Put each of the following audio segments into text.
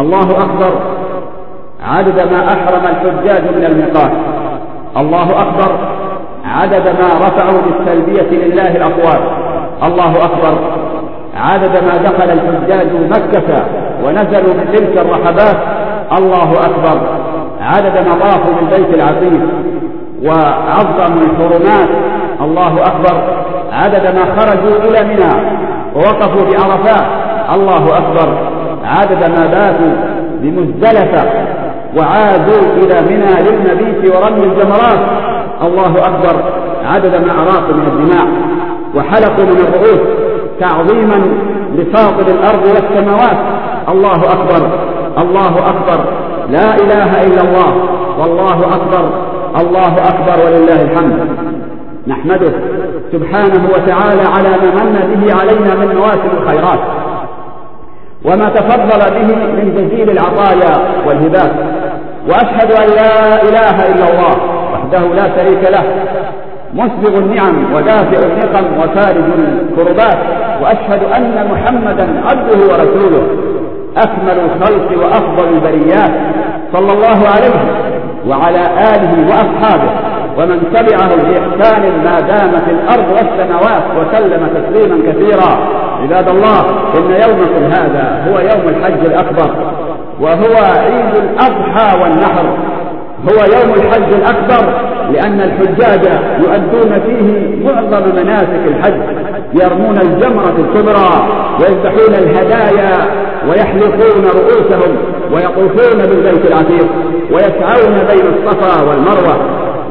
الله أكبر. عدد ما أحرم الحجاج من الميقات. الله أكبر. عدد ما رفعوا بالتلبية لله الأصوات الله أكبر. عدد ما دخل الحجاج مكة ونزلوا من تلك الرحبات. الله أكبر. عدد ما طافوا بالبيت العتيق. وعظموا الحرمات. الله أكبر. عدد ما خرجوا إلى منى. ووقفوا بعرفات. الله أكبر. عدد ما باتوا بمزدلفة وعادوا إلى منى للمبيت ورمي الجمرات. الله أكبر. عدد ما أراقوا من الدماء وحلقوا من الرؤوس تعظيما لفاضل الأرض والسماوات. الله أكبر. الله أكبر. لا إله إلا الله. والله أكبر. الله أكبر. ولله الحمد. نحمده سبحانه وتعالى على ما من به علينا من مواسم الخيرات وما تفضل به من جزيل العطايا والهبات. وأشهد أن لا إله إلا الله وحده لا شريك له مسبغ النعم ودافع النقم وفارج الكربات. وأشهد أن محمدا عبده ورسوله أكمل الخلق وأفضل البريات. صلى الله عليه وعلى آله وأصحابه ومن تبعه بإحسان ما دامت الأرض والسماوات وسلم تسليما كثيرا. عباد الله إن يومكم هذا هو يوم الحج الأكبر وهو عيد الأضحى والنحر. هو يوم الحج الأكبر لأن الحجاج يؤدون فيه معظم مناسك الحج. يرمون الجمرة الكبرى ويذبحون الهدايا ويحلقون رؤوسهم ويطوفون بالبيت العتيق ويسعون بين الصفا والمروة.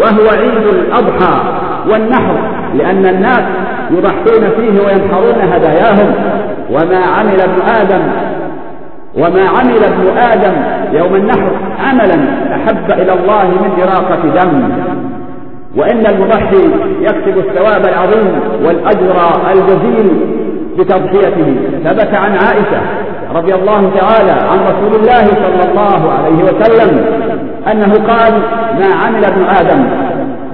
وهو عيد الأضحى. والنحر لأن الناس يضحون فيه وينحرون هداياهم. وما عمل ابن آدم وما عمل ابن آدم يوم النحر عملا أحب إلى الله من إراقة دم. وإن المضحي يكسب الثواب العظيم والأجر الجزيل بتضحيته. ثبت عن عائشة رضي الله تعالى عن رسول الله صلى الله عليه وسلم أنه قال ما عمل ابن آدم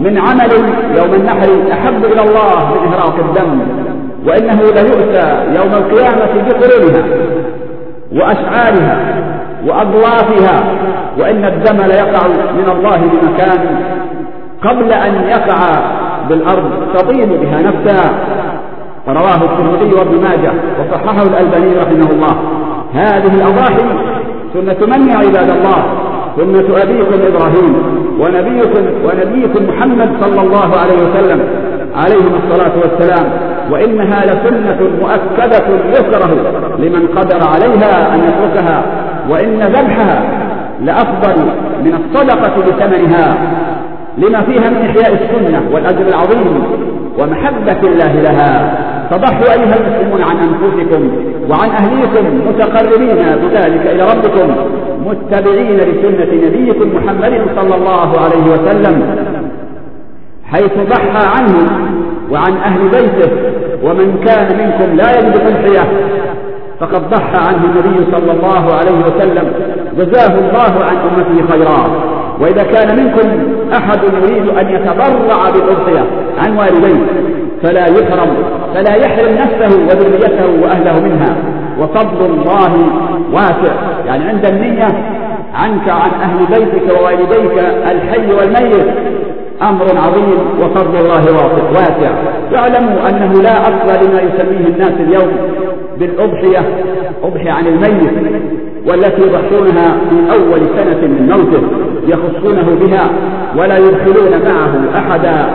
من عمل يوم النحر أحب إلى الله من إهراق الدم وإنه ليؤتى يوم القيامة بقرونها وأشعارها وأضلافها وإن الدم ليقع من الله بمكان قبل أن يقع بالأرض تطيب بها نفسها. رواه الترمذي وابن ماجه وصححه الألباني رحمه الله. هذه الأضاحي سنة من يا عباد الله؟ سنة أبيكم إبراهيم. ونبيكم ونبيكم محمد صلى الله عليه وسلم. عليهم الصلاة والسلام. وإنها لسنة مؤكدة يكره لمن قدر عليها أن يتركها. وإن ذبحها لأفضل من الصدقة بثمنها. لما فيها من إحياء السنة والأجر العظيم ومحبة الله لها. فضحوا أيها المسلمون عن أنفسكم وعن أهليكم متقربين بذلك إلى ربكم. متبعين لسنة نبيكم محمد صلى الله عليه وسلم حيث ضحى عنه وعن أهل بيته ومن كان منكم لا يجد تضحية فقد ضحى عنه النبي صلى الله عليه وسلم جزاه الله عن أمته خيرا. وإذا كان منكم أحد يريد أن يتبرع بالأضحية عن والديه فلا يحرم فلا يحرم نفسه وذريته وأهله منها. وفضل الله واسع. يعني عند النية عنك عن أهل بيتك ووالديك الحي والميت أمر عظيم وفضل الله واسع. واعلموا أنه لا أصل لما يسميه الناس اليوم بالأضحية أضحية عن الميت والتي يضحونها في أول سنة من موته يخصونه بها ولا يدخلون معه أحدا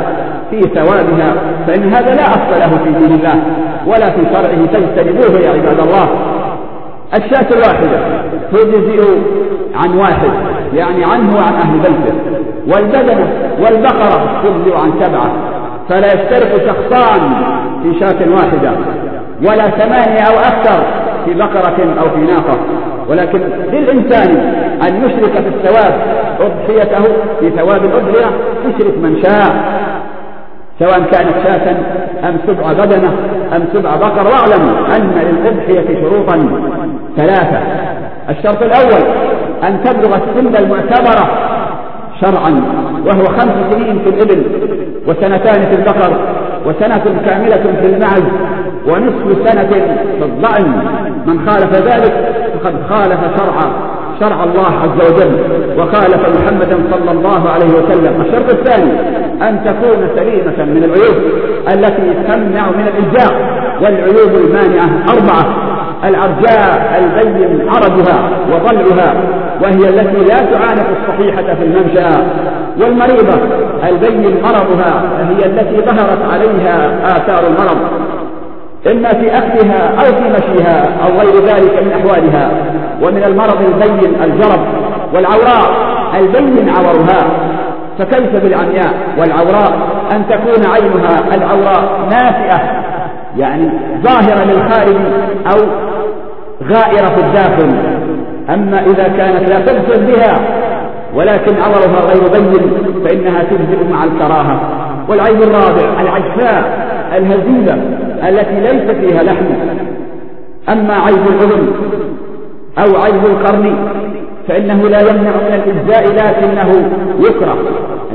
في ثوابها فإن هذا لا أصل له في دين الله ولا في شرعه فاجتنبوه يا عباد الله. الشاة الواحدة تجزئ عن واحد يعني عنه وعن أهل بيته. والبدنة والبقرة تجزئ عن سبعة. فلا يشترك شخصان في شاة واحدة ولا ثمانية أو أكثر في بقرة أو في ناقة. ولكن للإنسان أن يشرك في الثواب أضحيته في ثواب الأضحية يشرك من شاء. سواء كانت شاة أم سبع بدنة أم سبع بقر واعلم أن للأضحية شروطا. ثلاثة. الشرط الأول أن تبلغ السن المعتبرة شرعا وهو خمس سنين في الإبل وسنتان في البقر وسنة كاملة في المعز ونصف سنة في الضأن. من خالف ذلك فقد خالف شرع شرع الله عز وجل وخالف محمدا صلى الله عليه وسلم. الشرط الثاني أن تكون سليمة من العيوب التي تمنع من الإلجاء والعيوب المانعة أربعة. العرجاء البين عرجها وضلعها وهي التي لا تعانق الصحيحة في المنشأ. والمريضة البين مرضها هي التي ظهرت عليها آثار المرض. إما في أكلها أو في مشيها أو غير ذلك من أحوالها ومن المرض البين الجرب والعوراء البين عورها. فكيف بالعمياء والعوراء؟ أن تكون عينها العوراء نافئة يعني ظاهرة للخارج أو غائرة في الداخل أما إذا كانت لا تبصر بها ولكن عورها غير بين فإنها تجزئ مع الكراهة. والعيب الرابع العجفاء الهزيلة التي ليس فيها لحم. أما عيب الأذن أو عيب القرن فإنه لا يمنع من الإجزاء لكنه يكره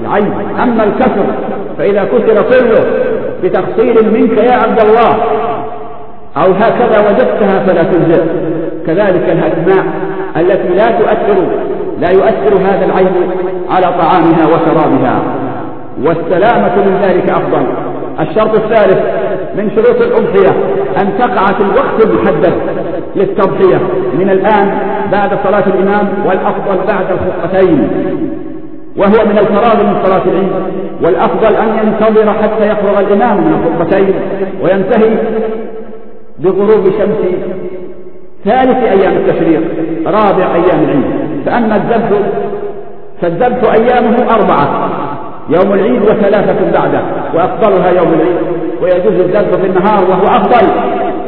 العيب. أما الكسر فإذا كسر كله بتقصير منك يا عبد الله أو هكذا وجدتها فلا تجزئ كذلك الأسماء التي لا تؤثر لا يؤثر هذا العيب على طعامها وشرابها. والسلامة من ذلك أفضل. الشرط الثالث من شروط الأضحية أن تقع في الوقت المحدد للتضحية. من الآن بعد صلاة الإمام والأفضل بعد الخطتين وهو من الفراغ من صلاة العيد. والأفضل أن ينتظر حتى يفرغ الإمام من الخطبتين وينتهي بغروب شمس ثالث أيام التشريق رابع أيام العيد. فأما الذبح فالذبح أيامه أربعة يوم العيد وثلاثة بعده وأفضلها يوم العيد. ويجوز الذبح في النهار وهو أفضل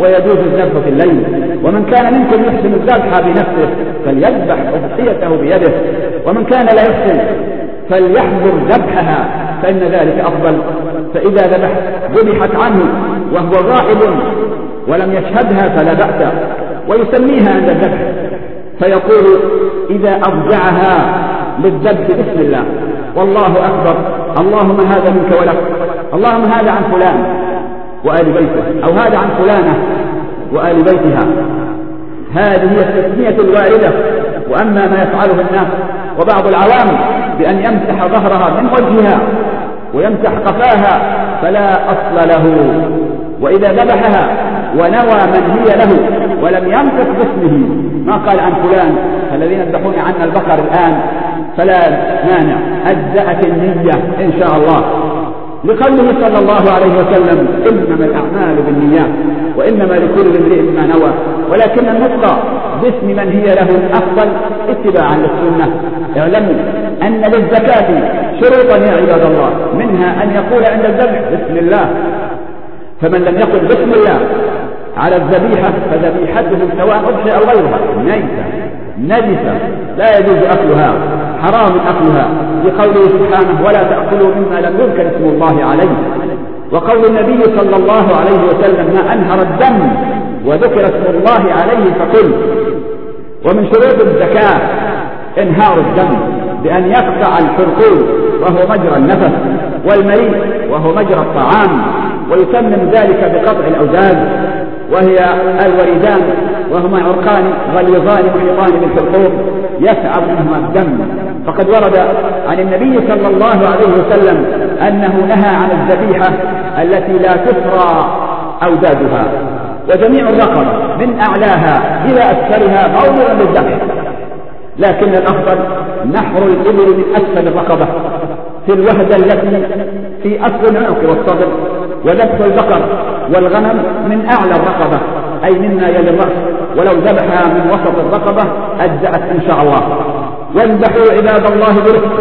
ويجوز الذبح في الليل. ومن كان منكم يحسن الذبح بنفسه فليذبح أضحيته بيده. ومن كان لا يحسن فليحضر ذبحها فإن ذلك أفضل. فإذا ذبح ذبحت عنه وهو غائب ولم يشهدها فلا بأس ويسميها عند الذبح. فيقول إذا أرجعها للذبح بسم الله. والله أكبر. اللهم هذا منك ولك. اللهم هذا عن فلان وآل بيته. أو هذا عن فلانة وآل بيتها. هذه هي التسمية الواردة. وأما ما يفعله الناس وبعض العوام بأن يمسح ظهرها من وجهها ويمسح قفاها فلا أصل له. وإذا ذبحها ونوى من هي له ولم ينطق باسمه. ما قال عن فلان؟ الذين يذبحون عنا البقر الآن. فلا مانع. أجزأت النية إن شاء الله. لقوله صلى الله عليه وسلم إنما الأعمال بالنيات وإنما لكل امرئ ما نوى. ولكن النطق باسم من هي له أفضل اتباعا للسنة. اعلموا أن للزكاة شروطا يا عباد الله. منها أن يقول عند الذبح بسم الله. فمن لم يقل بسم الله على الذبيحة فذبيحته سواء أضحي أو غيرها. ميتة نجسة لا يجوز أكلها حرام أكلها. لقوله سبحانه ولا تأكلوا مما لم يذكر اسم الله عليه. وقول النبي صلى الله عليه وسلم ما أنهر الدم وذكر اسم الله عليه فكل. ومن شروط الزكاة إنهار الدم بأن يقطع الحرقوق وهو مجرى النفس والمريء وهو مجرى الطعام ويتمم ذلك بقطع الأوزان. وهي الوريدان وهما عرقان غليظان محيطان بالحلقوم يسعب منهما الدم. فقد ورد عن النبي صلى الله عليه وسلم أنه نهى عن الذبيحة التي لا تسرى أودادها. وجميع الرقبة من أعلاها إلى أسفلها موضع للذبح لكن الأفضل نحر الإبل من أسفل الرقبة في الوهدة التي في أصل العنق والصدر. وذبح البقر والغنم من أعلى الرقبة أي مما يلي الرأس. ولو ذبحها من وسط الرقبة أجزأت إن شاء الله. واذبحوا عباد الله برفق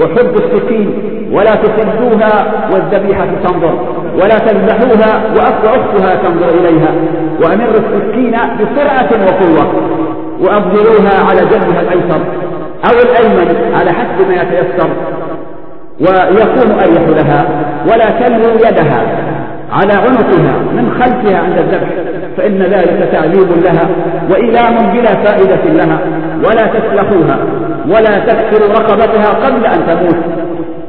وحب السكين ولا تسدوها والذبيحة تنظر ولا تذبحوها وأخت أختها تنظر إليها. وأمر السكين بسرعة وقوة وأبذلوها على جنبها الأيسر أو الأيمن على حسب ما يتيسر. ويكون أريح لها ولا تلوي يدها على عنقها من خلفها عند الذبح فإن ذلك تعذيب لها وإلام بلا فائدة لها ولا تسلخوها ولا تكسروا رقبتها قبل أن تموت.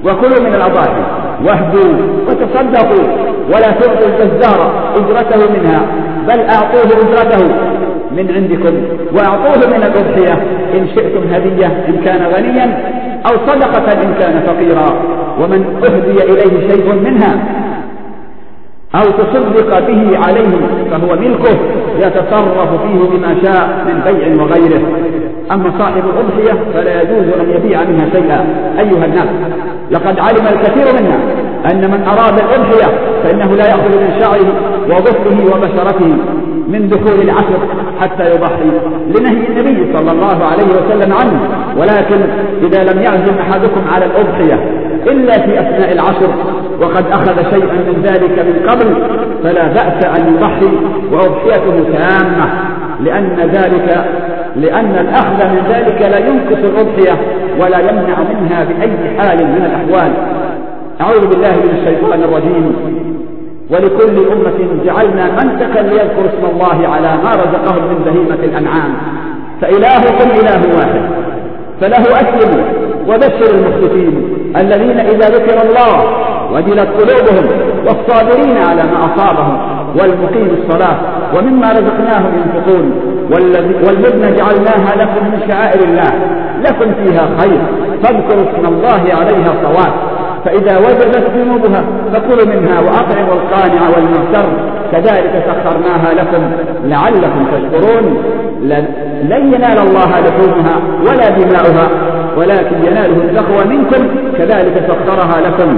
وكلوا من الأضاحي واهدوا وتصدقوا ولا تعطوا الجزار أجرته منها بل أعطوه أجرته من عندكم وأعطوه من الأضحية إن شئتم هدية إن كان غنيا أو صدقة إن كان فقيرا ومن أهدي إليه شيء منها أو تصدق به عليه فهو ملكه يتصرف فيه بما شاء من بيع وغيره. أما صاحب الأضحية فلا يجوز أن يبيع منها شيئا. أيها الناس لقد علم الكثير منا أن من أراد الأضحية فإنه لا يأخذ من شعره وظفره وبشرته من دخول العشر حتى يضحي لنهي النبي صلى الله عليه وسلم عنه. ولكن إذا لم يعزم أحدكم على الأضحية إلا في أثناء العشر وقد أخذ شيئا من ذلك من قبل فلا بأس أن يضحي وأضحيته تامة لأن ذلك لأن الأخذ من ذلك لا ينقص الأضحية ولا يمنع منها بأي حال من الأحوال. أعوذ بالله من الشيطان الرجيم. ولكل أمة جعلنا منسكا ليذكر اسم الله على ما رزقهم من بهيمة الأنعام. فإلهكم إله واحد. فله أسلموا وبشر المخلفين الذين إذا ذكر الله وجلت قلوبهم والصابرين على ما أصابهم والمقيم الصلاة ومما رزقناهم ينفقون والبدن جعلناها لكم من شعائر الله. لكم فيها خير. فاذكروا اسم الله عليها صواب. فإذا وجبت جنوبها فكلوا منها وأطعموا القانع والمغتر كذلك سخرناها لكم لعلكم تشكرون. لن ينال الله لحومها ولا دماؤها ولكن يناله التقوى منكم. كذلك سخرها لكم.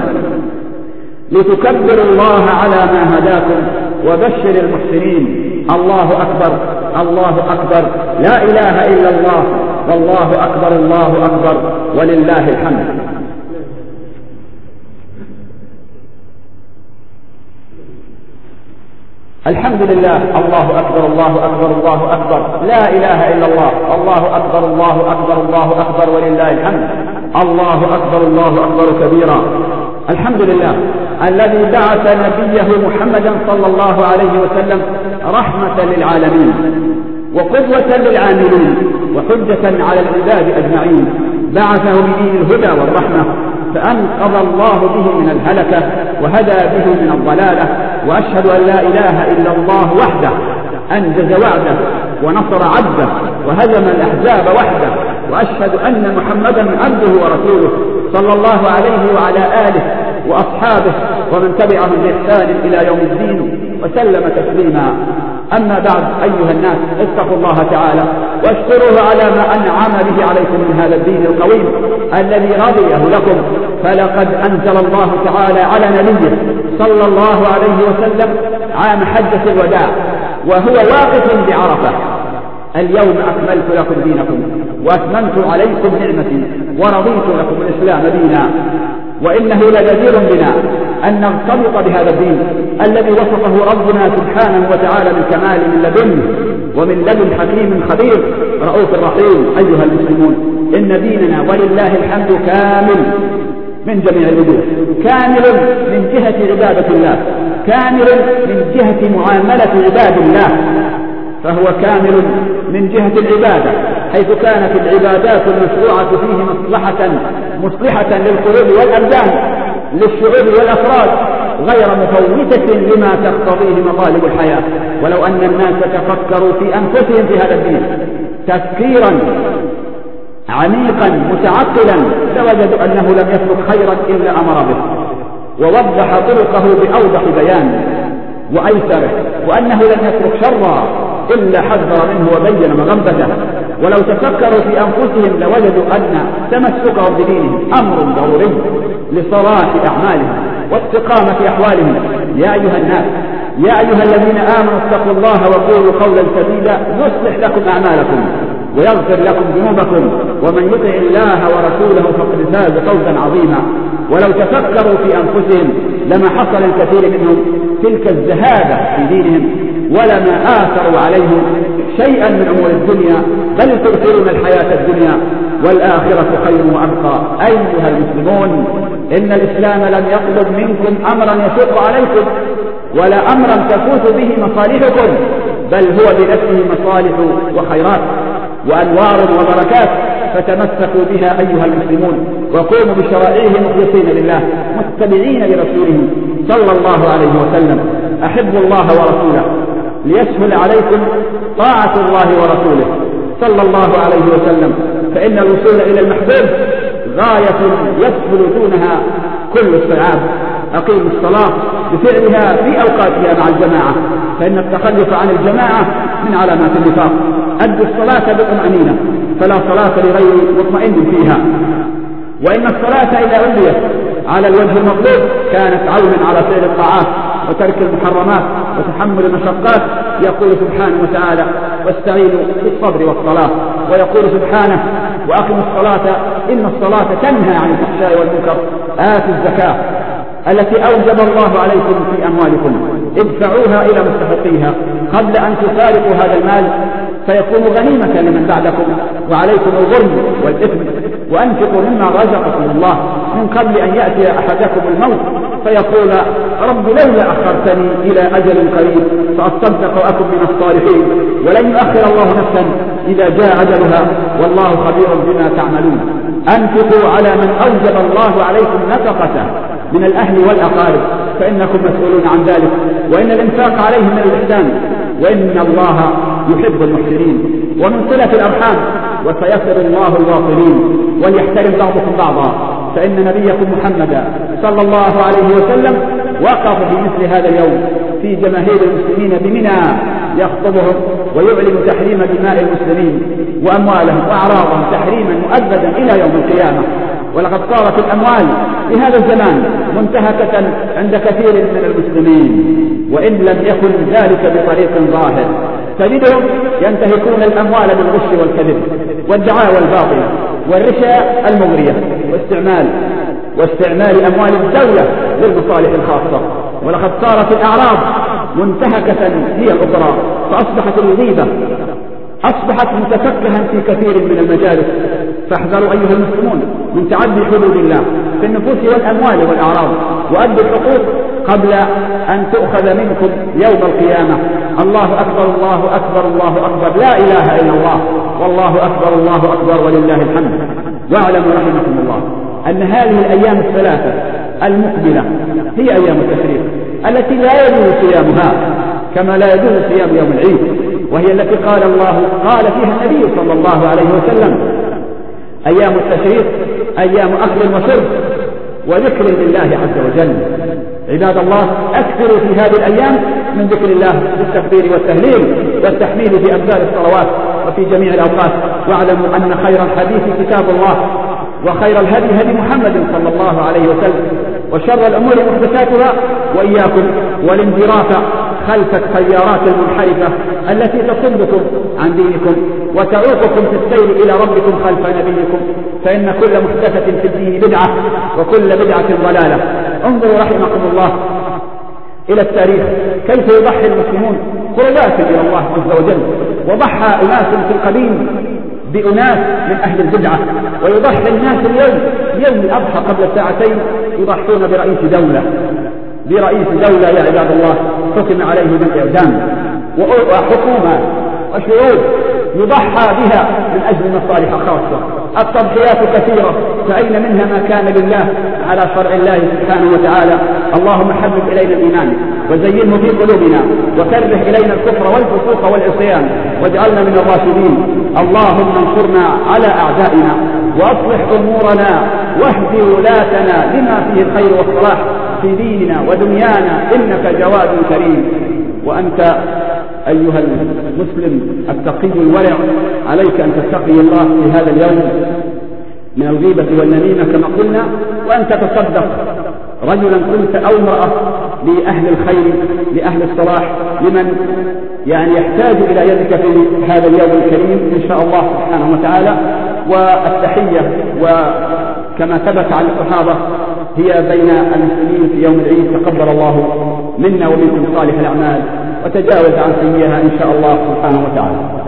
لتكبروا الله على ما هداكم وبشر المحسنين. الله أكبر الله أكبر. لا إله إلا الله. والله أكبر الله أكبر. ولله الحمد. الحمد لله. الله أكبر الله أكبر الله أكبر. لا إله إلا الله. الله أكبر الله أكبر الله أكبر ولله الحمد. الله أكبر الله أكبر كبيرا. الحمد لله. الذي بعث نبيه محمدا صلى الله عليه وسلم رحمة للعالمين وقدوة للعاملين وحجة على العباد أجمعين. بعثه بدين الهدى والرحمة. فأنقذ الله به من الهلكة وهدى به من الضلالة وأشهد أن لا إله إلا الله وحده أنجز وعده ونصر عبده وهزم الأحزاب وحده وأشهد أن محمدا عبده ورسوله صلى الله عليه وعلى آله وأصحابه ومن تبعهم بإحسان إلى يوم الدين وسلم تسليما. أما بعد أيها الناس اتقوا الله تعالى واشكروه على ما أنعم به عليكم من هذا الدين القويم الذي رضيه لكم. فلقد أنزل الله تعالى على نبيه صلى الله عليه وسلم عام حجة الوداع وهو واقف بعرفة. اليوم أكملت لكم دينكم وأتممت عليكم نعمتي ورضيت لكم الإسلام دينا وإنه لجدير بنا. أن نرتبط بهذا الدين الذي وصفه ربنا سبحانه وتعالى بالكمال من لدنه ومن لدن حكيم خبير. رؤوف رحيم أيها المسلمون إن ديننا ولله الحمد كامل من جميع الوجوه كامل من جهة عبادة الله كامل من جهة معاملة عباد الله فهو كامل من جهة العبادة حيث كانت العبادات المشروعة فيه مصلحة مصلحة للقلوب والأبدان للشعوب والأفراد غير مفوتة لما تقتضيه مطالب الحياة. ولو أن الناس تفكروا في أنفسهم في هذا الدين تفكيرا عميقا متعقلا لوجدوا أنه لم يترك خيرا إلا أمر به. ووضح طرقه بأوضح بيان وأيسره وأنه لم يترك شرا إلا حذر منه وبين مغبته ولو تفكروا في أنفسهم لوجدوا أن تمسكهم بدينهم أمر ضروري. لصلاح أعمالهم واستقامة أحوالهم. يا أيها الناس يا أيها الذين آمنوا اتقوا الله وقولوا قولا سديدا يصلح لكم أعمالكم ويغفر لكم ذنوبكم. ومن يطع الله ورسوله فقد فاز فوزا عظيما. ولو تفكروا في أنفسهم لما حصل الكثير منهم تلك الزهادة في دينهم ولما آثروا عليهم شيئا من أمور الدنيا. بل تؤثرون الحياة الدنيا والآخرة خير وأبقى. أيها المسلمون إن الإسلام لم يطلب منكم أمرا يشق عليكم ولا أمرا تفوت به مصالحكم بل هو بنفسه مصالح وخيرات وأنوار وبركات فتمسكوا بها أيها المسلمون. وقوموا بشرائعه مخلصين لله متبعين لرسوله صلى الله عليه وسلم. أحبوا الله ورسوله ليسهل عليكم طاعة الله ورسوله صلى الله عليه وسلم. فإن الوصول إلى المحبوب غاية يسهل دونها كل الصعاب أقيموا الصلاة بفعلها في أوقاتها مع الجماعة فإن التخلف عن الجماعة من علامات النفاق. أدوا الصلاة بطمأنينة فلا صلاة لغير مطمئن فيها. وإن الصلاة إذا أوليت على الوجه المطلوب كانت عونا على فعل الطاعات وترك المحرمات وتحمل المشقات يقول سبحانه وتعالى واستعينوا بالصبر والصلاة ويقول سبحانه وأقموا الصلاة إن الصلاة تنهى عن الفحشاء والمنكر. آتوا الزكاة التي أوجب الله عليكم في أموالكم. ادفعوها إلى مستحقيها. قبل أن تفارقوا هذا المال فيكون غنيمة لمن بعدكم. وعليكم الظلم والإثم. وأنفقوا مما رزقكم الله. من قبل أن يأتي أحدكم الموت فيقول رب لولا أخرتني إلى أجل قريب فأصدق وأكن من الصالحين ولن يؤخر الله نفسا إذا جاء أجلها والله خبير بما تعملون. أنفقوا على من أوجب الله عليكم نفقته من الأهل والأقارب فإنكم مسؤولون عن ذلك وإن الإنفاق عليهم من الإحسان وإن الله يحب المحسنين. ومن صلة الأرحام وسيسر الله الواصلين وليحترم بعضكم بعضا. فإن نبيكم محمدا صلى الله عليه وسلم وقف في مثل هذا اليوم في جماهير المسلمين بمنى يخطبهم ويعلن تحريم دماء المسلمين وأموالهم وأعراضهم تحريما مؤبدا إلى يوم القيامة. ولقد صارت الأموال في هذا الزمان منتهكة عند كثير من المسلمين. وإن لم يكن ذلك بطريق ظاهر تجدهم ينتهكون الأموال بالغش والكذب والدعاوى الباطلة والرشا المغرية واستعمال واستعمال أموال الدولة للمصالح الخاصة. ولقد صارت الأعراض منتهكة هي الأخرى فأصبحت الغيبة أصبحت متفكها في كثير من المجالس. فاحذروا أيها المسلمون من تعدي حدود الله في النفوس والأموال والأعراض وأدوا الحقوق قبل أن تؤخذ منكم يوم القيامة. الله أكبر الله أكبر الله أكبر. لا إله إلا الله. والله أكبر الله أكبر ولله الحمد. واعلموا رحمكم الله أن هذه الأيام الثلاثة المقبلة هي أيام التشريق التي لا يجوز صيامها كما لا يجوز صيام يوم العيد وهي التي قال الله قال فيها النبي صلى الله عليه وسلم أيام التشريق أيام أكل وشرب وذكر لله عز وجل. عباد الله أكثروا في هذه الأيام من ذكر الله بالتكبير والتهليل والتحميد في أمثال الصلوات. وفي جميع الأوقات واعلموا أن خير الحديث كتاب الله وخير الهدي هدي محمد صلى الله عليه وسلم وشر الأمور محدثاتها وإياكم والانجراف خلف التيارات المنحرفة التي تصدكم عن دينكم وتعوقكم في السير إلى ربكم خلف نبيكم. فإن كل محدثة في الدين بدعة وكل بدعة ضلالة. انظروا رحمكم الله إلى التاريخ. كيف يضحي المسلمون؟ قربات إلى الله عز وجل. وضحى أناس في القديم بأناس من أهل البدعة ويضحي الناس اليوم يوم الأضحى قبل ساعتين يضحون برئيس دولة. برئيس دولة يا عباد الله حكم عليه بالإعدام. وحكومة وشعوب يضحى بها من أجل مصالح خاصة. التضحيات كثيرة فأين منها ما كان لله على شرع الله سبحانه وتعالى؟ اللهم حبب إلينا الإيمان وزينه في قلوبنا وكره إلينا الكفر والفسوق والعصيان واجعلنا من الراشدين. اللهم انصرنا على أعدائنا وأصلح أمورنا واهد ولاتنا لما فيه الخير والصلاح في ديننا ودنيانا إنك جواد كريم. وأنت أيها المسلم التقي الورع عليك أن تتقي الله في هذا اليوم. من الغيبة والنميمة كما قلنا وأن تتصدق. رجلا كنت أو امرأة لأهل الخير لأهل الصلاح. لمن؟ يعني يحتاج إلى يدك في هذا اليوم الكريم إن شاء الله سبحانه وتعالى. والتحية وكما ثبت عن الصحابة هي بين المسلمين في يوم العيد تقبل الله منا ومنكم صالح الأعمال. وتجاوز عن سيئها إن شاء الله سبحانه وتعالى.